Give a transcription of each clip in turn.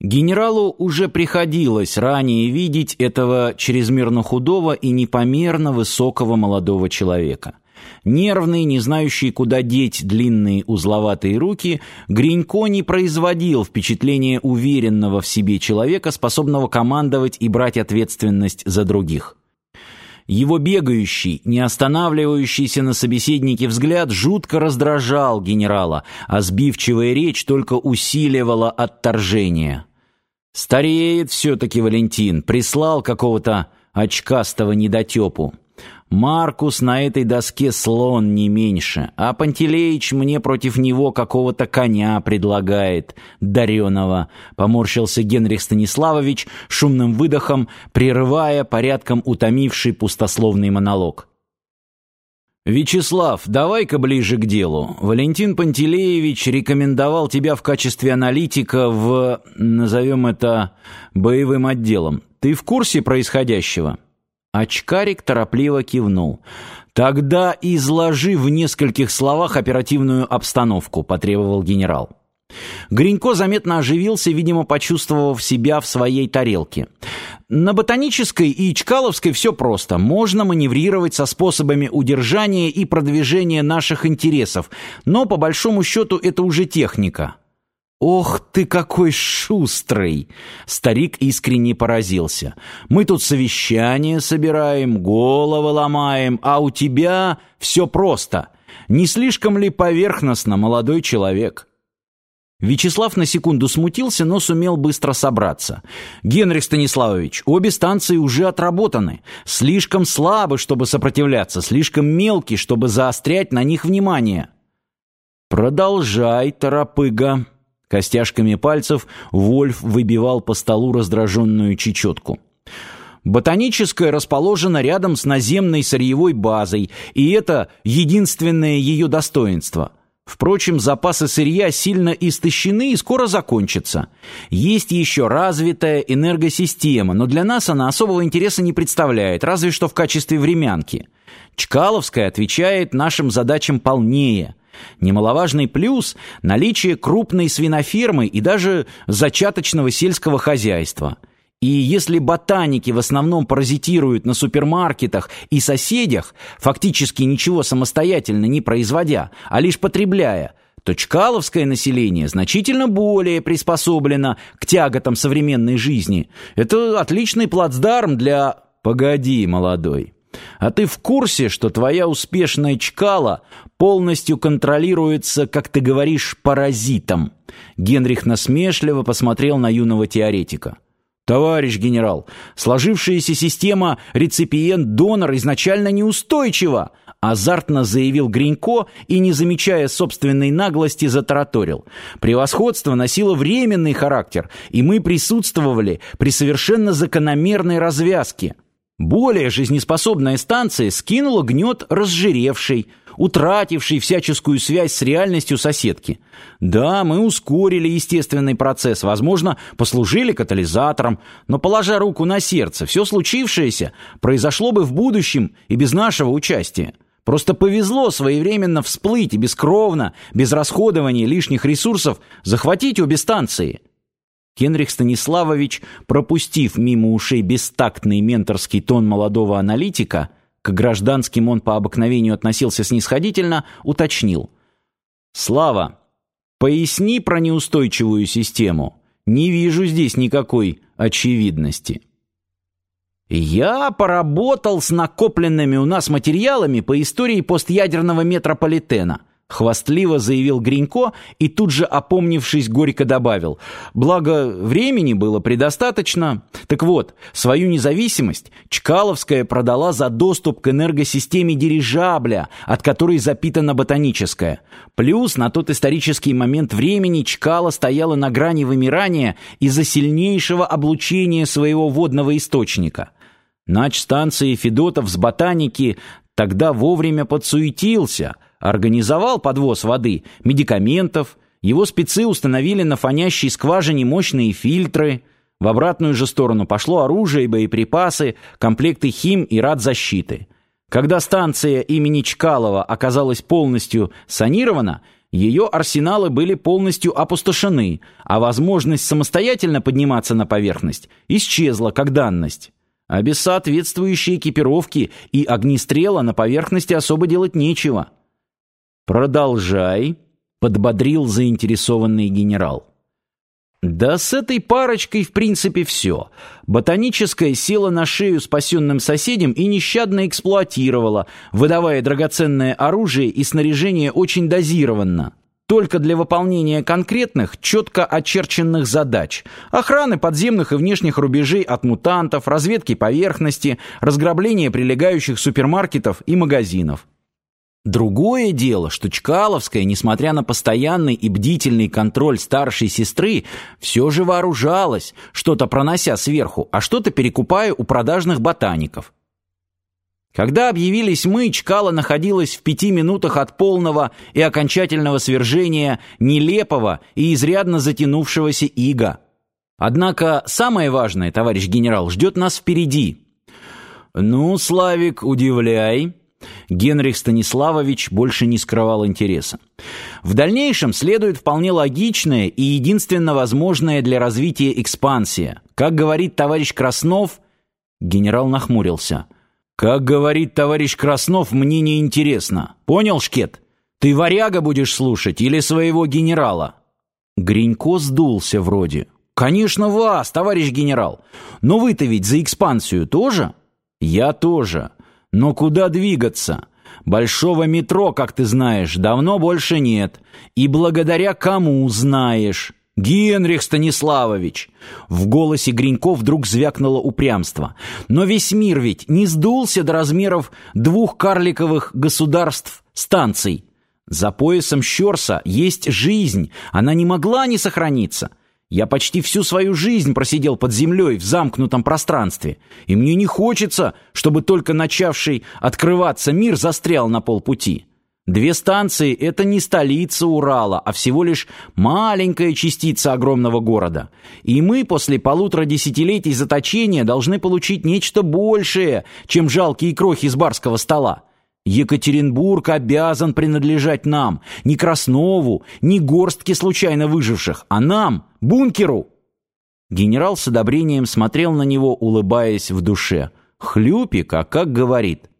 Генералу уже приходилось ранее видеть этого чрезмерно худого и непомерно высокого молодого человека. Нервный, не знающий, куда деть длинные узловатые руки, Гринько не производил впечатления уверенного в себе человека, способного командовать и брать ответственность за других. Его бегающий, не останавливающийся на собеседнике взгляд жутко раздражал генерала, а сбивчивая речь только усиливала отторжение. Стареет все-таки Валентин, прислал какого-то очкастого недотепу. Маркус на этой доске слон не меньше, а Пантелеич мне против него какого-то коня предлагает, дареного. Поморщился Генрих Станиславович шумным выдохом, прерывая порядком утомивший пустословный монолог. «Вячеслав, давай-ка ближе к делу. Валентин Пантелеевич рекомендовал тебя в качестве аналитика в, назовем это, боевым отделом. Ты в курсе происходящего?» Очкарик торопливо кивнул. «Тогда изложи в нескольких словах оперативную обстановку», — потребовал генерал. Гринько заметно оживился, видимо, почувствовав себя в своей тарелке. На ботанической и Чкаловской все просто. Можно маневрировать со способами удержания и продвижения наших интересов, но по большому счету это уже техника. «Ох ты какой шустрый!» Старик искренне поразился. «Мы тут совещание собираем, головы ломаем, а у тебя все просто. Не слишком ли поверхностно, молодой человек?» Вячеслав на секунду смутился, но сумел быстро собраться. «Генрих Станиславович, обе станции уже отработаны. Слишком слабы, чтобы сопротивляться, слишком мелки, чтобы заострять на них внимание». «Продолжай, торопыга», Костяшками пальцев Вольф выбивал по столу раздраженную чечетку. Ботаническая расположена рядом с наземной сырьевой базой, и это единственное ее достоинство. Впрочем, запасы сырья сильно истощены и скоро закончатся. Есть еще развитая энергосистема, но для нас она особого интереса не представляет, разве что в качестве времянки. Чкаловская отвечает нашим задачам полнее – Немаловажный плюс – наличие крупной свинофермы и даже зачаточного сельского хозяйства. И если ботаники в основном паразитируют на супермаркетах и соседях, фактически ничего самостоятельно не производя, а лишь потребляя, то чкаловское население значительно более приспособлено к тяготам современной жизни. Это отличный плацдарм для... Погоди, молодой. А ты в курсе, что твоя успешная чкала полностью контролируется, как ты говоришь, паразитом?» Генрих насмешливо посмотрел на юного теоретика. «Товарищ генерал, сложившаяся система реципиент-донор изначально неустойчива», азартно заявил Гринько и, не замечая собственной наглости, затараторил. «Превосходство носило временный характер, и мы присутствовали при совершенно закономерной развязке». Более жизнеспособная станция скинула гнет разжиревшей, утратившей всяческую связь с реальностью соседки. Да, мы ускорили естественный процесс, возможно, послужили катализатором, но, положа руку на сердце, все случившееся произошло бы в будущем и без нашего участия. Просто повезло своевременно всплыть и бескровно, без расходования лишних ресурсов, захватить обе станции. Генрих Станиславович, пропустив мимо ушей бестактный менторский тон молодого аналитика, к гражданским он по обыкновению относился снисходительно, уточнил. «Слава, поясни про неустойчивую систему. Не вижу здесь никакой очевидности». «Я поработал с накопленными у нас материалами по истории постъядерного метрополитена», Хвастливо заявил Гринько и тут же, опомнившись, горько добавил. Благо, времени было предостаточно. Так вот, свою независимость Чкаловская продала за доступ к энергосистеме дирижабля, от которой запитана ботаническая. Плюс на тот исторический момент времени Чкала стояла на грани вымирания из-за сильнейшего облучения своего водного источника. Нач станции Федотов с ботаники тогда вовремя подсуетился – организовал подвоз воды, медикаментов, его спецы установили на фонящей скважине мощные фильтры, в обратную же сторону пошло оружие и боеприпасы, комплекты хим и радзащиты. Когда станция имени Чкалова оказалась полностью санирована, Ее арсеналы были полностью опустошены, а возможность самостоятельно подниматься на поверхность исчезла как данность. А без соответствующей экипировки и огнестрела на поверхности особо делать нечего. «Продолжай», — подбодрил заинтересованный генерал. Да с этой парочкой в принципе все. Ботаническая села на шею спасенным соседям и нещадно эксплуатировала, выдавая драгоценное оружие и снаряжение очень дозированно. Только для выполнения конкретных, четко очерченных задач. Охраны подземных и внешних рубежей от мутантов, разведки поверхности, разграбления прилегающих супермаркетов и магазинов. Другое дело, что Чкаловская, несмотря на постоянный и бдительный контроль старшей сестры, все же вооружалась, что-то пронося сверху, а что-то перекупая у продажных ботаников. Когда объявились мы, Чкала находилась в пяти минутах от полного и окончательного свержения нелепого и изрядно затянувшегося ига. Однако самое важное, товарищ генерал, ждет нас впереди. «Ну, Славик, удивляй», Генрих Станиславович больше не скрывал интереса. В дальнейшем следует вполне логичная и единственно возможная для развития экспансия. Как говорит товарищ Краснов, генерал нахмурился. Как говорит товарищ Краснов, мне не интересно. Понял, Шкет? Ты варяга будешь слушать или своего генерала? Гринько сдулся вроде. Конечно, вас, товарищ генерал. Но вы-то ведь за экспансию тоже? Я тоже. Но куда двигаться? Большого метро, как ты знаешь, давно больше нет. И благодаря кому знаешь? Генрих Станиславович. В голосе Гринько вдруг звякнуло упрямство. Но весь мир ведь не сдулся до размеров двух карликовых государств станций. За поясом Щорса есть жизнь, она не могла не сохраниться. Я почти всю свою жизнь просидел под землей в замкнутом пространстве, и мне не хочется, чтобы только начавший открываться мир застрял на полпути. Две станции — это не столица Урала, а всего лишь маленькая частица огромного города. И мы после полутора десятилетий заточения должны получить нечто большее, чем жалкие крохи с барского стола. Екатеринбург обязан принадлежать нам, не Краснову, не горстке случайно выживших, а нам, бункеру. Генерал с одобрением смотрел на него, улыбаясь в душе. Хлюпика, как говорит.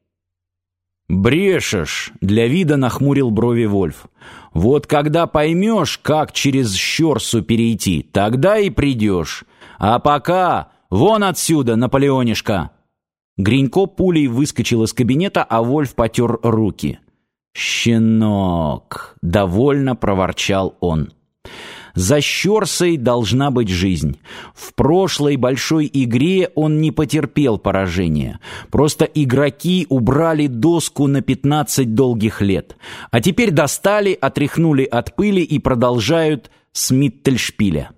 «Брешешь!» — для вида нахмурил брови Вольф. «Вот когда поймешь, как через Щерсу перейти, тогда и придешь. А пока вон отсюда, Наполеонишка!» Гринько пулей выскочил из кабинета, а Вольф потер руки. «Щенок!» — довольно проворчал он. За Щерсой должна быть жизнь. В прошлой большой игре он не потерпел поражения. Просто игроки убрали доску на 15 долгих лет. А теперь достали, отряхнули от пыли и продолжают с Миттельшпиля.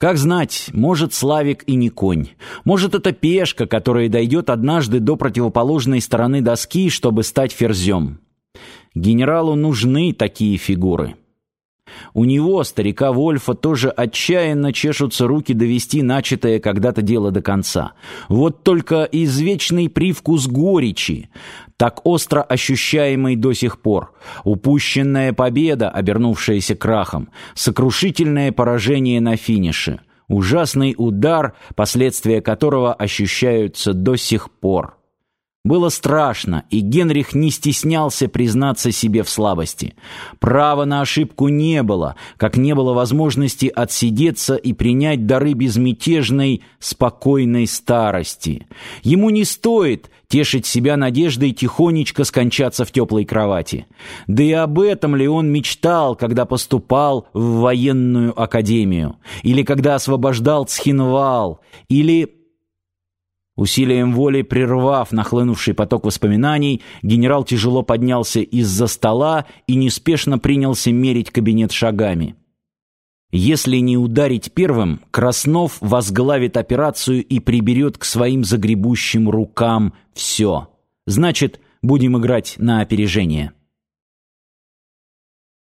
Как знать, может, Славик и не конь. Может, это пешка, которая дойдет однажды до противоположной стороны доски, чтобы стать ферзем. Генералу нужны такие фигуры. У него, старика Вольфа, тоже отчаянно чешутся руки довести начатое когда-то дело до конца. Вот только извечный привкус горечи, так остро ощущаемый до сих пор, упущенная победа, обернувшаяся крахом, сокрушительное поражение на финише, ужасный удар, последствия которого ощущаются до сих пор. Было страшно, и Генрих не стеснялся признаться себе в слабости. Права на ошибку не было, как не было возможности отсидеться и принять дары безмятежной, спокойной старости. Ему не стоит тешить себя надеждой тихонечко скончаться в теплой кровати. Да и об этом ли он мечтал, когда поступал в военную академию? Или когда освобождал Цхинвал? Или Усилием воли прервав нахлынувший поток воспоминаний, генерал тяжело поднялся из-за стола и неспешно принялся мерить кабинет шагами. Если не ударить первым, Краснов возглавит операцию и приберет к своим загребущим рукам все. Значит, будем играть на опережение.